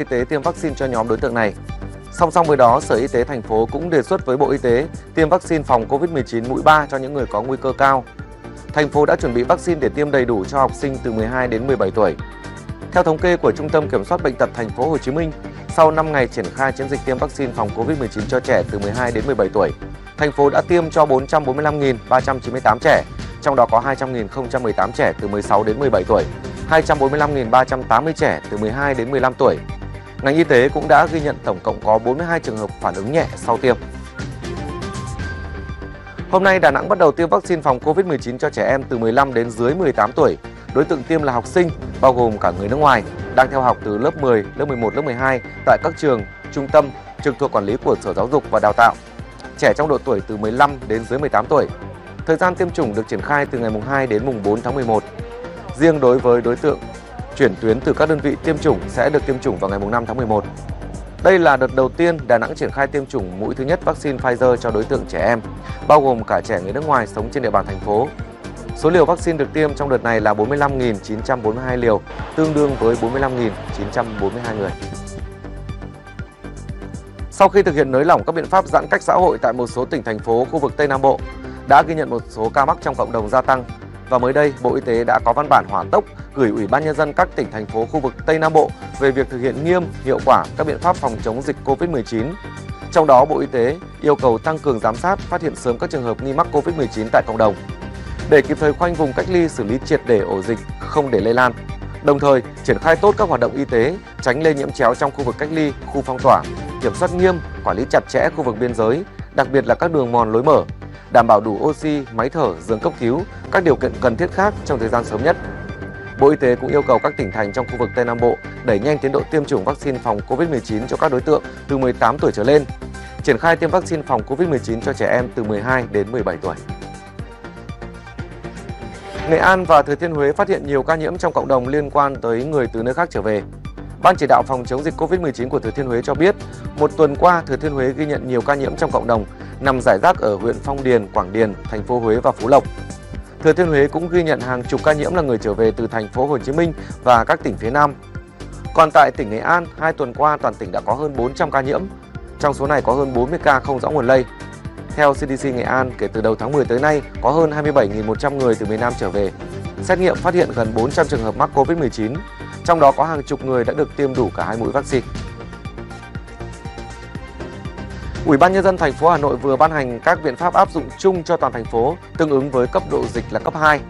Y tế tiêm vaccine cho nhóm đối tượng này. Song song với đó, Sở Y tế thành phố cũng đề xuất với Bộ Y tế tiêm vaccine phòng COVID-19 mũi 3 cho những người có nguy cơ cao. Thành phố đã chuẩn bị vaccine để tiêm đầy đủ cho học sinh từ 12 đến 17 tuổi. Theo thống kê của Trung tâm Kiểm soát bệnh tật thành phố Hồ Chí Minh, sau 5 ngày triển khai chiến dịch tiêm vaccine phòng COVID-19 cho trẻ từ 12 đến 17 tuổi, thành phố đã tiêm cho 445.398 trẻ, trong đó có 200.018 trẻ từ 16 đến 17 tuổi, 245.380 trẻ từ 12 đến 15 tuổi. Ngành y tế cũng đã ghi nhận tổng cộng có 42 trường hợp phản ứng nhẹ sau tiêm. Hôm nay, Đà Nẵng bắt đầu tiêm vaccine phòng COVID-19 cho trẻ em từ 15 đến dưới 18 tuổi. Đối tượng tiêm là học sinh, bao gồm cả người nước ngoài, đang theo học từ lớp 10, lớp 11, lớp 12 tại các trường, trung tâm trực thuộc quản lý của Sở Giáo dục và Đào tạo. Trẻ trong độ tuổi từ 15 đến dưới 18 tuổi. Thời gian tiêm chủng được triển khai từ ngày mùng 2 đến mùng 4 tháng 11. Riêng đối với đối tượng chuyển tuyến từ các đơn vị tiêm chủng sẽ được tiêm chủng vào ngày 5 tháng 11. Đây là đợt đầu tiên Đà Nẵng triển khai tiêm chủng mũi thứ nhất vaccine Pfizer cho đối tượng trẻ em, bao gồm cả trẻ người nước ngoài sống trên địa bàn thành phố. Số liều vaccine được tiêm trong đợt này là 45.942 liều, tương đương với 45.942 người. Sau khi thực hiện nới lỏng các biện pháp giãn cách xã hội tại một số tỉnh thành phố khu vực Tây Nam Bộ, đã ghi nhận một số ca mắc trong cộng đồng gia tăng. Và mới đây, Bộ Y tế đã có văn bản hỏa tốc gửi Ủy ban Nhân dân các tỉnh, thành phố khu vực Tây Nam Bộ về việc thực hiện nghiêm, hiệu quả các biện pháp phòng chống dịch COVID-19. Trong đó, Bộ Y tế yêu cầu tăng cường giám sát, phát hiện sớm các trường hợp nghi mắc COVID-19 tại cộng đồng để kịp thời khoanh vùng cách ly xử lý triệt để ổ dịch không để lây lan. Đồng thời, triển khai tốt các hoạt động y tế, tránh lây nhiễm chéo trong khu vực cách ly, khu phong tỏa, kiểm soát nghiêm, quản lý chặt chẽ khu vực biên giới, đặc biệt là các đường mòn lối mở, đảm bảo đủ oxy, máy thở, giường cấp cứu, các điều kiện cần thiết khác trong thời gian sớm nhất. Bộ Y tế cũng yêu cầu các tỉnh thành trong khu vực Tây Nam Bộ đẩy nhanh tiến độ tiêm chủng vaccine phòng COVID-19 cho các đối tượng từ 18 tuổi trở lên, triển khai tiêm vaccine phòng COVID-19 cho trẻ em từ 12 đến 17 tuổi. Nghệ An và Thừa Thiên Huế phát hiện nhiều ca nhiễm trong cộng đồng liên quan tới người từ nơi khác trở về. Ban chỉ đạo phòng chống dịch COVID-19 của Thừa Thiên Huế cho biết, một tuần qua Thừa Thiên Huế ghi nhận nhiều ca nhiễm trong cộng đồng nằm rải rác ở huyện Phong Điền, Quảng Điền, thành phố Huế và Phú Lộc. Thừa Thiên Huế cũng ghi nhận hàng chục ca nhiễm là người trở về từ thành phố Hồ Chí Minh và các tỉnh phía Nam. Còn tại tỉnh Nghệ An, hai tuần qua toàn tỉnh đã có hơn 400 ca nhiễm. Trong số này có hơn 40 ca không rõ nguồn lây. Theo CDC Nghệ An, kể từ đầu tháng 10 tới nay, có hơn 27.100 người từ miền Nam trở về. Xét nghiệm phát hiện gần 400 trường hợp mắc COVID-19, trong đó có hàng chục người đã được tiêm đủ cả hai mũi vaccine. Ủy ban nhân dân thành phố Hà Nội vừa ban hành các biện pháp áp dụng chung cho toàn thành phố tương ứng với cấp độ dịch là cấp 2.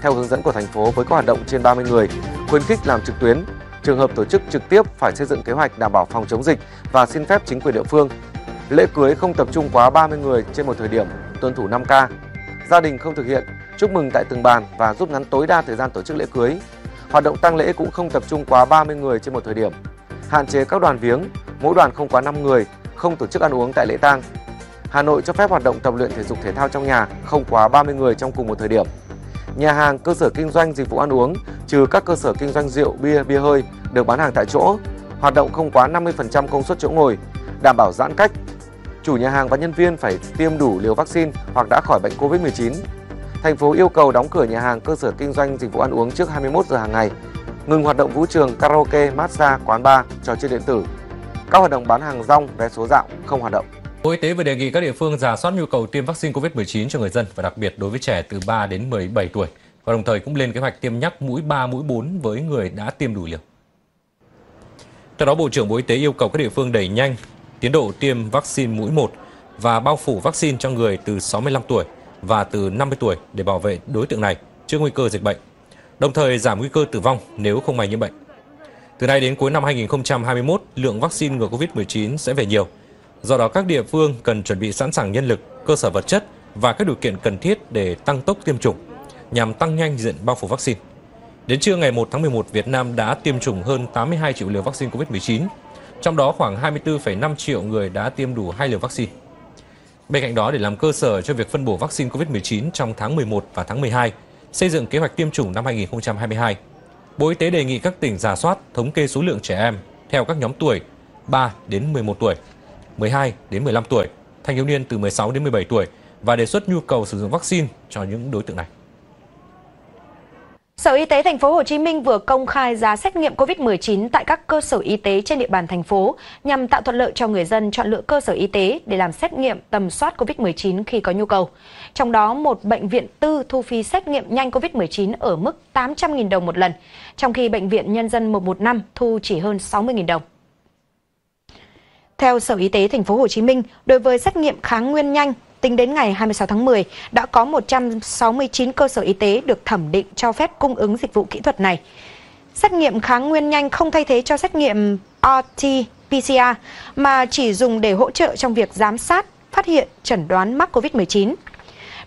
Theo hướng dẫn của thành phố với các hoạt động trên 30 người, khuyến khích làm trực tuyến, trường hợp tổ chức trực tiếp phải xây dựng kế hoạch đảm bảo phòng chống dịch và xin phép chính quyền địa phương. Lễ cưới không tập trung quá 30 người trên một thời điểm, tuân thủ 5K. Gia đình không thực hiện chúc mừng tại từng bàn và rút ngắn tối đa thời gian tổ chức lễ cưới. Hoạt động tang lễ cũng không tập trung quá 30 người trên một thời điểm. Hạn chế các đoàn viếng, mỗi đoàn không quá 5 người, không tổ chức ăn uống tại lễ tang. Hà Nội cho phép hoạt động tập luyện thể dục thể thao trong nhà không quá 30 người trong cùng một thời điểm. Nhà hàng, cơ sở kinh doanh dịch vụ ăn uống, trừ các cơ sở kinh doanh rượu, bia, bia hơi được bán hàng tại chỗ, hoạt động không quá 50% công suất chỗ ngồi, đảm bảo giãn cách. Chủ nhà hàng và nhân viên phải tiêm đủ liều vaccine hoặc đã khỏi bệnh COVID-19. Thành phố yêu cầu đóng cửa nhà hàng, cơ sở kinh doanh dịch vụ ăn uống trước 21 giờ hàng ngày, ngừng hoạt động vũ trường, karaoke, massage, quán bar, trò chơi điện tử, các hoạt động bán hàng rong, vé số dạo không hoạt động. Bộ Y tế vừa đề nghị các địa phương giả soát nhu cầu tiêm vaccine COVID-19 cho người dân và đặc biệt đối với trẻ từ 3 đến 17 tuổi và đồng thời cũng lên kế hoạch tiêm nhắc mũi 3, mũi 4 với người đã tiêm đủ liều. Theo đó, Bộ trưởng Bộ Y tế yêu cầu các địa phương đẩy nhanh tiến độ tiêm vaccine mũi 1 và bao phủ vaccine cho người từ 65 tuổi và từ 50 tuổi để bảo vệ đối tượng này trước nguy cơ dịch bệnh, đồng thời giảm nguy cơ tử vong nếu không may nhiễm bệnh. Từ nay đến cuối năm 2021, lượng vaccine ngừa COVID-19 sẽ về nhiều. Do đó các địa phương cần chuẩn bị sẵn sàng nhân lực, cơ sở vật chất và các điều kiện cần thiết để tăng tốc tiêm chủng nhằm tăng nhanh diện bao phủ vaccine. Đến trưa ngày 1 tháng 11, Việt Nam đã tiêm chủng hơn 82 triệu liều vaccine COVID-19, trong đó khoảng 24,5 triệu người đã tiêm đủ hai liều vaccine. Bên cạnh đó, để làm cơ sở cho việc phân bổ vaccine COVID-19 trong tháng 11 và tháng 12, xây dựng kế hoạch tiêm chủng năm 2022, Bộ Y tế đề nghị các tỉnh giả soát thống kê số lượng trẻ em theo các nhóm tuổi 3 đến 11 tuổi, 12 đến 15 tuổi, thanh thiếu niên từ 16 đến 17 tuổi và đề xuất nhu cầu sử dụng vaccine cho những đối tượng này. Sở Y tế thành phố Hồ Chí Minh vừa công khai giá xét nghiệm COVID-19 tại các cơ sở y tế trên địa bàn thành phố nhằm tạo thuận lợi cho người dân chọn lựa cơ sở y tế để làm xét nghiệm tầm soát COVID-19 khi có nhu cầu. Trong đó, một bệnh viện tư thu phí xét nghiệm nhanh COVID-19 ở mức 800.000 đồng một lần, trong khi bệnh viện Nhân dân 115 thu chỉ hơn 60.000 đồng. Theo Sở Y tế thành phố Hồ Chí Minh, đối với xét nghiệm kháng nguyên nhanh Tính đến ngày 26 tháng 10, đã có 169 cơ sở y tế được thẩm định cho phép cung ứng dịch vụ kỹ thuật này. Xét nghiệm kháng nguyên nhanh không thay thế cho xét nghiệm RT-PCR mà chỉ dùng để hỗ trợ trong việc giám sát, phát hiện, chẩn đoán mắc COVID-19.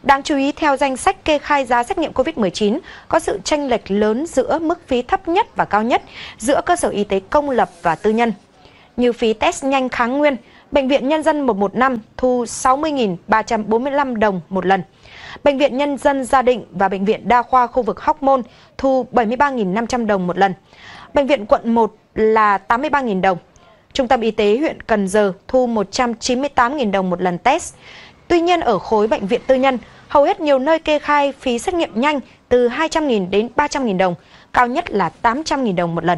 Đáng chú ý, theo danh sách kê khai giá xét nghiệm COVID-19, có sự tranh lệch lớn giữa mức phí thấp nhất và cao nhất giữa cơ sở y tế công lập và tư nhân. Như phí test nhanh kháng nguyên Bệnh viện Nhân dân 115 thu 60.345 đồng một lần. Bệnh viện Nhân dân Gia Định và Bệnh viện Đa khoa khu vực Hóc Môn thu 73.500 đồng một lần. Bệnh viện quận 1 là 83.000 đồng. Trung tâm Y tế huyện Cần Giờ thu 198.000 đồng một lần test. Tuy nhiên ở khối bệnh viện tư nhân, hầu hết nhiều nơi kê khai phí xét nghiệm nhanh từ 200.000 đến 300.000 đồng, cao nhất là 800.000 đồng một lần.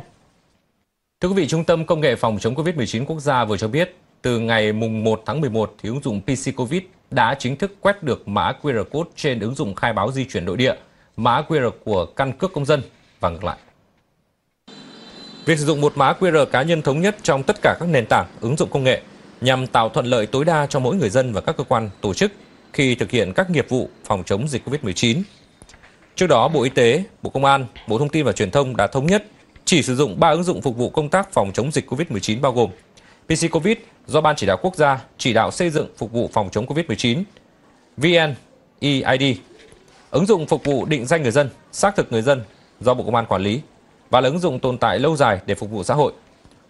Thưa quý vị, Trung tâm Công nghệ Phòng chống COVID-19 quốc gia vừa cho biết từ ngày mùng 1 tháng 11 thì ứng dụng PC Covid đã chính thức quét được mã QR code trên ứng dụng khai báo di chuyển nội địa, mã QR của căn cước công dân và ngược lại. Việc sử dụng một mã QR cá nhân thống nhất trong tất cả các nền tảng ứng dụng công nghệ nhằm tạo thuận lợi tối đa cho mỗi người dân và các cơ quan tổ chức khi thực hiện các nghiệp vụ phòng chống dịch COVID-19. Trước đó, Bộ Y tế, Bộ Công an, Bộ Thông tin và Truyền thông đã thống nhất chỉ sử dụng 3 ứng dụng phục vụ công tác phòng chống dịch COVID-19 bao gồm PC Covid do Ban Chỉ đạo Quốc gia chỉ đạo xây dựng phục vụ phòng chống COVID-19, VNEID, ứng dụng phục vụ định danh người dân, xác thực người dân do Bộ Công an quản lý và là ứng dụng tồn tại lâu dài để phục vụ xã hội.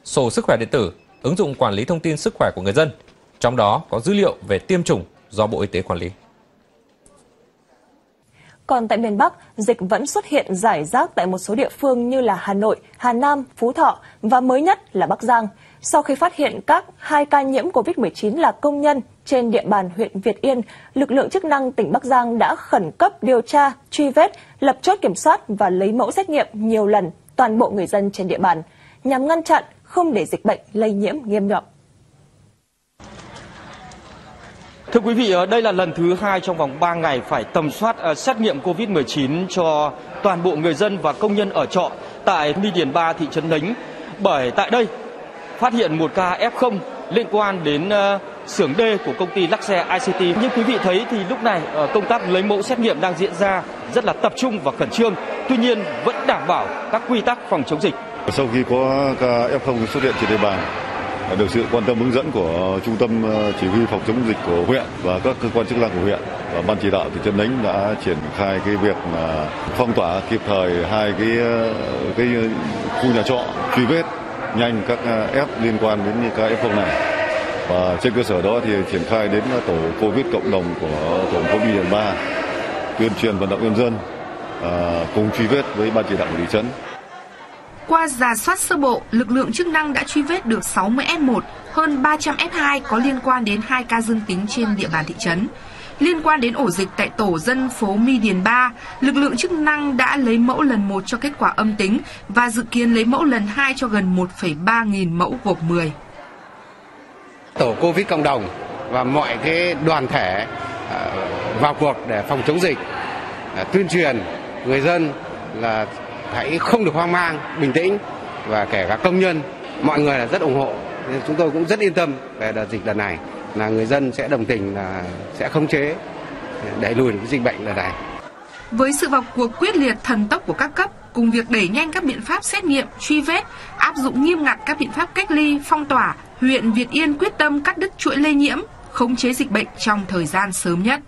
Sổ sức khỏe điện tử, ứng dụng quản lý thông tin sức khỏe của người dân, trong đó có dữ liệu về tiêm chủng do Bộ Y tế quản lý. Còn tại miền Bắc, dịch vẫn xuất hiện giải rác tại một số địa phương như là Hà Nội, Hà Nam, Phú Thọ và mới nhất là Bắc Giang sau khi phát hiện các hai ca nhiễm COVID-19 là công nhân trên địa bàn huyện Việt Yên, lực lượng chức năng tỉnh Bắc Giang đã khẩn cấp điều tra, truy vết, lập chốt kiểm soát và lấy mẫu xét nghiệm nhiều lần toàn bộ người dân trên địa bàn, nhằm ngăn chặn không để dịch bệnh lây nhiễm nghiêm trọng. Thưa quý vị, ờ, đây là lần thứ hai trong vòng 3 ngày phải tầm soát uh, xét nghiệm COVID-19 cho toàn bộ người dân và công nhân ở trọ tại Mi Điền 3 thị trấn Nánh. Bởi tại đây phát hiện một ca F0 liên quan đến ờ, xưởng D của công ty lắc xe ICT. Như quý vị thấy thì lúc này ờ, công tác lấy mẫu xét nghiệm đang diễn ra rất là tập trung và khẩn trương. Tuy nhiên vẫn đảm bảo các quy tắc phòng chống dịch. Sau khi có ca F0 xuất hiện trên địa bàn, được sự quan tâm hướng dẫn của trung tâm ờ, chỉ huy phòng chống dịch của huyện và các cơ quan chức năng của huyện và ban chỉ đạo thị trấn Nánh đã triển khai cái việc phong tỏa kịp thời hai cái cái khu nhà trọ truy vết nhanh các ờ, F liên quan đến những ca F0 này. Và trên cơ sở đó thì triển khai đến ờ, tổ Covid cộng đồng của tổ Covid Điện 3 tuyên truyền vận động nhân dân à, cùng truy vết với ban chỉ đạo của thị trấn. Qua giả soát sơ bộ, lực lượng chức năng đã truy vết được 60 F1, hơn 300 F2 có liên quan đến hai ca dương tính trên địa bàn thị trấn. Liên quan đến ổ dịch tại tổ dân phố My Điền 3, lực lượng chức năng đã lấy mẫu lần 1 cho kết quả âm tính và dự kiến lấy mẫu lần 2 cho gần 1,3 nghìn mẫu gộp 10. Tổ Covid cộng đồng và mọi cái đoàn thể ờ, vào cuộc để phòng chống dịch, ờ, tuyên truyền người dân là hãy không được hoang mang, bình tĩnh và kể cả công nhân, mọi người là rất ủng hộ. Nên chúng tôi cũng rất yên tâm về đợt dịch lần này là người dân sẽ đồng tình là sẽ khống chế đẩy lùi cái dịch bệnh lần này. Với sự vào cuộc quyết liệt thần tốc của các cấp cùng việc đẩy nhanh các biện pháp xét nghiệm, truy vết, áp dụng nghiêm ngặt các biện pháp cách ly, phong tỏa, huyện Việt Yên quyết tâm cắt đứt chuỗi lây nhiễm, khống chế dịch bệnh trong thời gian sớm nhất.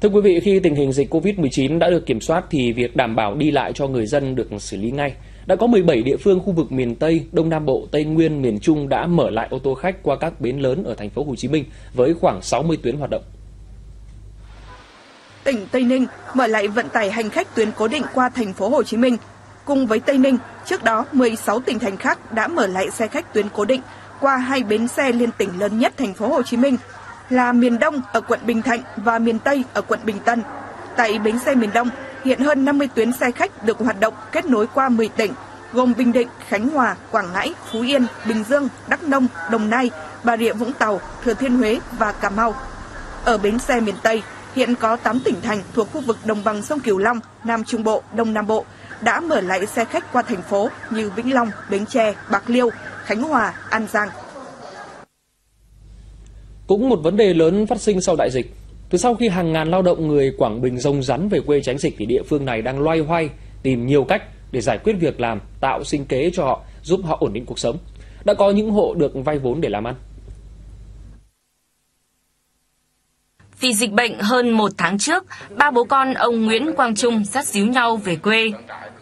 Thưa quý vị, khi tình hình dịch COVID-19 đã được kiểm soát thì việc đảm bảo đi lại cho người dân được xử lý ngay. Đã có 17 địa phương khu vực miền Tây, Đông Nam Bộ, Tây Nguyên, miền Trung đã mở lại ô tô khách qua các bến lớn ở thành phố Hồ Chí Minh với khoảng 60 tuyến hoạt động. Tỉnh Tây Ninh mở lại vận tải hành khách tuyến cố định qua thành phố Hồ Chí Minh. Cùng với Tây Ninh, trước đó 16 tỉnh thành khác đã mở lại xe khách tuyến cố định qua hai bến xe liên tỉnh lớn nhất thành phố Hồ Chí Minh là miền Đông ở quận Bình Thạnh và miền Tây ở quận Bình Tân. Tại bến xe miền Đông, Hiện hơn 50 tuyến xe khách được hoạt động kết nối qua 10 tỉnh, gồm Bình Định, Khánh Hòa, Quảng Ngãi, Phú Yên, Bình Dương, Đắk Nông, Đồng Nai, Bà Rịa Vũng Tàu, Thừa Thiên Huế và Cà Mau. Ở bến xe miền Tây, hiện có 8 tỉnh thành thuộc khu vực đồng bằng sông Cửu Long, Nam Trung Bộ, Đông Nam Bộ đã mở lại xe khách qua thành phố như Vĩnh Long, Bến Tre, Bạc Liêu, Khánh Hòa, An Giang. Cũng một vấn đề lớn phát sinh sau đại dịch. Từ sau khi hàng ngàn lao động người Quảng Bình rông rắn về quê tránh dịch thì địa phương này đang loay hoay tìm nhiều cách để giải quyết việc làm, tạo sinh kế cho họ, giúp họ ổn định cuộc sống. Đã có những hộ được vay vốn để làm ăn. Vì dịch bệnh hơn một tháng trước, ba bố con ông Nguyễn Quang Trung sát díu nhau về quê.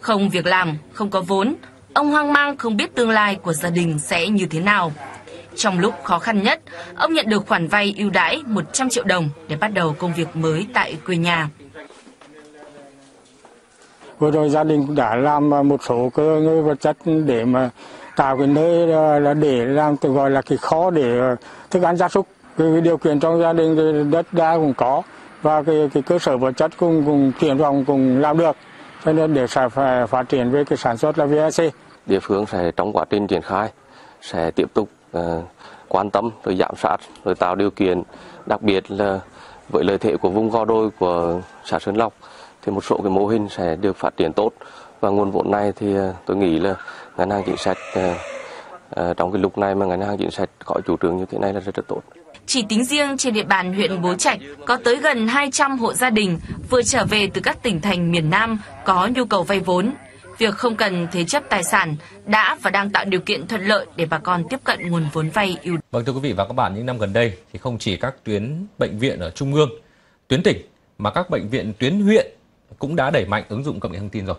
Không việc làm, không có vốn, ông hoang mang không biết tương lai của gia đình sẽ như thế nào. Trong lúc khó khăn nhất, ông nhận được khoản vay ưu đãi 100 triệu đồng để bắt đầu công việc mới tại quê nhà. Vừa rồi gia đình cũng đã làm một số cơ ngơi vật chất để mà tạo cái nơi là để làm tự gọi là cái khó để thức ăn gia súc. Cái điều kiện trong gia đình thì đất đai cũng có và cái, cái cơ sở vật chất cũng cũng triển vọng cũng làm được. Cho nên để phải phát triển về cái sản xuất là VAC địa phương sẽ trong quá trình triển khai sẽ tiếp tục Ờ, quan tâm rồi giám sát rồi tạo điều kiện đặc biệt là với lợi thế của vùng gò đôi của xã Sơn Lộc thì một số cái mô hình sẽ được phát triển tốt và nguồn vốn này thì ờ, tôi nghĩ là ngân hàng chính sách ờ, trong cái lúc này mà ngân hàng chính sách có chủ trương như thế này là rất, rất tốt. Chỉ tính riêng trên địa bàn huyện Bố Trạch có tới gần 200 hộ gia đình vừa trở về từ các tỉnh thành miền Nam có nhu cầu vay vốn. Việc không cần thế chấp tài sản đã và đang tạo điều kiện thuận lợi để bà con tiếp cận nguồn vốn vay ưu. Vâng thưa quý vị và các bạn, những năm gần đây thì không chỉ các tuyến bệnh viện ở trung ương, tuyến tỉnh mà các bệnh viện tuyến huyện cũng đã đẩy mạnh ứng dụng công nghệ thông tin rồi.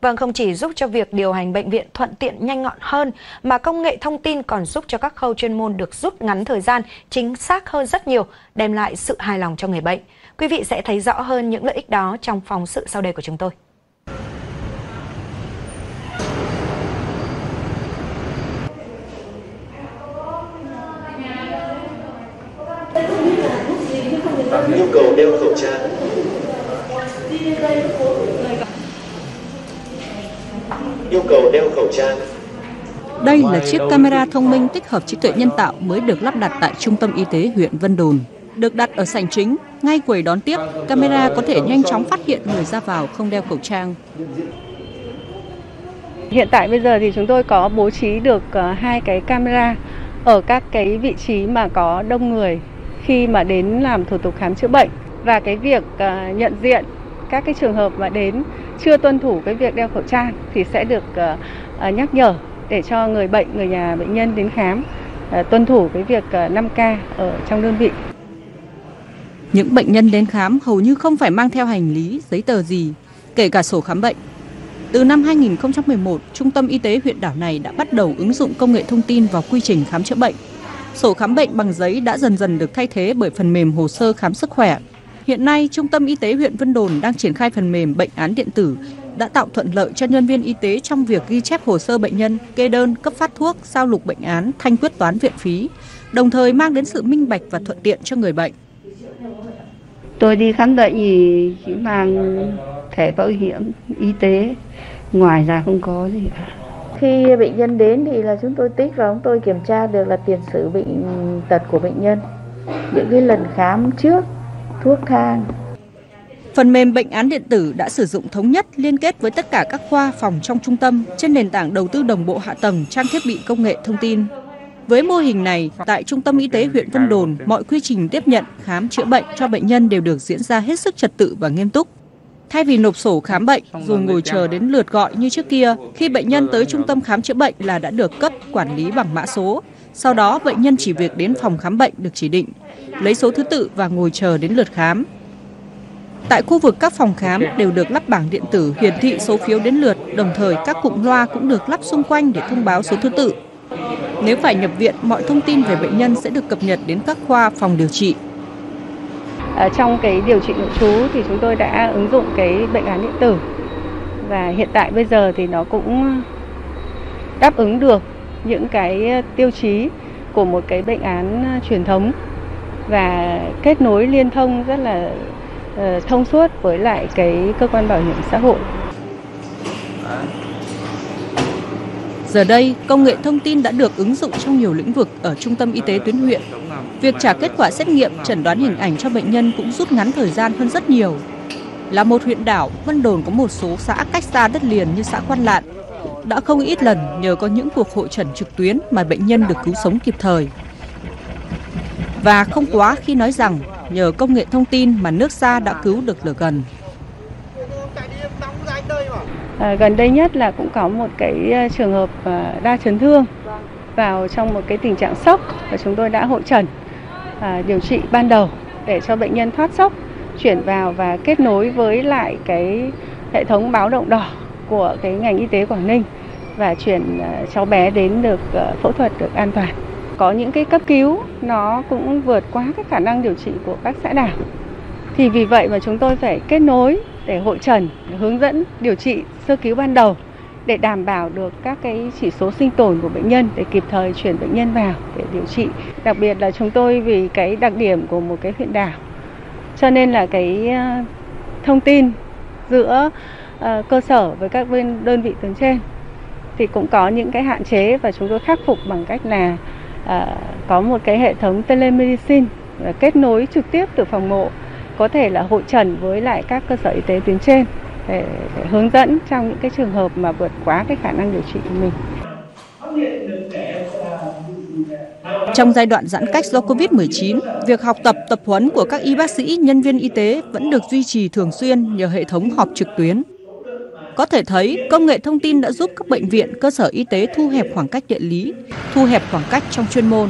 Vâng, không chỉ giúp cho việc điều hành bệnh viện thuận tiện nhanh gọn hơn, mà công nghệ thông tin còn giúp cho các khâu chuyên môn được rút ngắn thời gian, chính xác hơn rất nhiều, đem lại sự hài lòng cho người bệnh. Quý vị sẽ thấy rõ hơn những lợi ích đó trong phóng sự sau đây của chúng tôi. Nhu trang yêu cầu đeo khẩu trang. Đây là chiếc camera thông minh tích hợp trí tuệ nhân tạo mới được lắp đặt tại Trung tâm Y tế huyện Vân Đồn. Được đặt ở sảnh chính, ngay quầy đón tiếp, camera có thể nhanh chóng phát hiện người ra vào không đeo khẩu trang. Hiện tại bây giờ thì chúng tôi có bố trí được ờ, hai cái camera ở các cái vị trí mà có đông người khi mà đến làm thủ tục khám chữa bệnh và cái việc ờ, nhận diện các cái trường hợp mà đến chưa tuân thủ cái việc đeo khẩu trang thì sẽ được uh, nhắc nhở để cho người bệnh, người nhà bệnh nhân đến khám uh, tuân thủ cái việc uh, 5K ở trong đơn vị. Những bệnh nhân đến khám hầu như không phải mang theo hành lý, giấy tờ gì, kể cả sổ khám bệnh. Từ năm 2011, Trung tâm Y tế huyện đảo này đã bắt đầu ứng dụng công nghệ thông tin vào quy trình khám chữa bệnh. Sổ khám bệnh bằng giấy đã dần dần được thay thế bởi phần mềm hồ sơ khám sức khỏe Hiện nay, Trung tâm Y tế huyện Vân Đồn đang triển khai phần mềm bệnh án điện tử đã tạo thuận lợi cho nhân viên y tế trong việc ghi chép hồ sơ bệnh nhân, kê đơn, cấp phát thuốc, sao lục bệnh án, thanh quyết toán viện phí, đồng thời mang đến sự minh bạch và thuận tiện cho người bệnh. Tôi đi khám bệnh thì chỉ mang thẻ bảo hiểm y tế, ngoài ra không có gì cả. Khi bệnh nhân đến thì là chúng tôi tích và chúng tôi kiểm tra được là tiền sử bệnh tật của bệnh nhân, những cái lần khám trước thuốc thang. Phần mềm bệnh án điện tử đã sử dụng thống nhất liên kết với tất cả các khoa phòng trong trung tâm trên nền tảng đầu tư đồng bộ hạ tầng trang thiết bị công nghệ thông tin. Với mô hình này, tại Trung tâm Y tế huyện Vân Đồn, mọi quy trình tiếp nhận, khám chữa bệnh cho bệnh nhân đều được diễn ra hết sức trật tự và nghiêm túc. Thay vì nộp sổ khám bệnh rồi ngồi chờ đến lượt gọi như trước kia, khi bệnh nhân tới trung tâm khám chữa bệnh là đã được cấp quản lý bằng mã số. Sau đó, bệnh nhân chỉ việc đến phòng khám bệnh được chỉ định, lấy số thứ tự và ngồi chờ đến lượt khám. Tại khu vực các phòng khám đều được lắp bảng điện tử hiển thị số phiếu đến lượt, đồng thời các cụm loa cũng được lắp xung quanh để thông báo số thứ tự. Nếu phải nhập viện, mọi thông tin về bệnh nhân sẽ được cập nhật đến các khoa phòng điều trị. Ở trong cái điều trị nội trú thì chúng tôi đã ứng dụng cái bệnh án điện tử và hiện tại bây giờ thì nó cũng đáp ứng được những cái ờ, tiêu chí của một cái bệnh án ờ, truyền thống và kết nối liên thông rất là ờ, thông suốt với lại cái cơ quan bảo hiểm xã hội. Giờ đây, công nghệ thông tin đã được ứng dụng trong nhiều lĩnh vực ở trung tâm y tế tuyến huyện. Việc trả kết quả xét nghiệm, chẩn đoán hình ảnh cho bệnh nhân cũng rút ngắn thời gian hơn rất nhiều. Là một huyện đảo, Vân Đồn có một số xã cách xa đất liền như xã Quan Lạn. Đã không ít lần nhờ có những cuộc hội trần trực tuyến mà bệnh nhân được cứu sống kịp thời. Và không quá khi nói rằng nhờ công nghệ thông tin mà nước xa đã cứu được lửa gần. À, gần đây nhất là cũng có một cái ờ, trường hợp ờ, đa chấn thương vào trong một cái tình trạng sốc và chúng tôi đã hội trần à, điều trị ban đầu để cho bệnh nhân thoát sốc chuyển vào và kết nối với lại cái hệ thống báo động đỏ của cái ngành y tế Quảng Ninh và chuyển ờ, cháu bé đến được ờ, phẫu thuật được an toàn. Có những cái cấp cứu nó cũng vượt quá cái khả năng điều trị của các xã đảo. Thì vì vậy mà chúng tôi phải kết nối để hội trần, hướng dẫn điều trị sơ cứu ban đầu để đảm bảo được các cái chỉ số sinh tồn của bệnh nhân để kịp thời chuyển bệnh nhân vào để điều trị. Đặc biệt là chúng tôi vì cái đặc điểm của một cái huyện đảo cho nên là cái ờ, thông tin giữa cơ sở với các bên đơn vị tuyến trên thì cũng có những cái hạn chế và chúng tôi khắc phục bằng cách là ờ, có một cái hệ thống telemedicine ờ, kết nối trực tiếp từ phòng mộ có thể là hội trần với lại các cơ sở y tế tuyến trên để, để hướng dẫn trong những cái trường hợp mà vượt quá cái khả năng điều trị của mình. Trong giai đoạn giãn cách do Covid-19, việc học tập, tập huấn của các y bác sĩ, nhân viên y tế vẫn được duy trì thường xuyên nhờ hệ thống họp trực tuyến. Có thể thấy, công nghệ thông tin đã giúp các bệnh viện, cơ sở y tế thu hẹp khoảng cách địa lý, thu hẹp khoảng cách trong chuyên môn,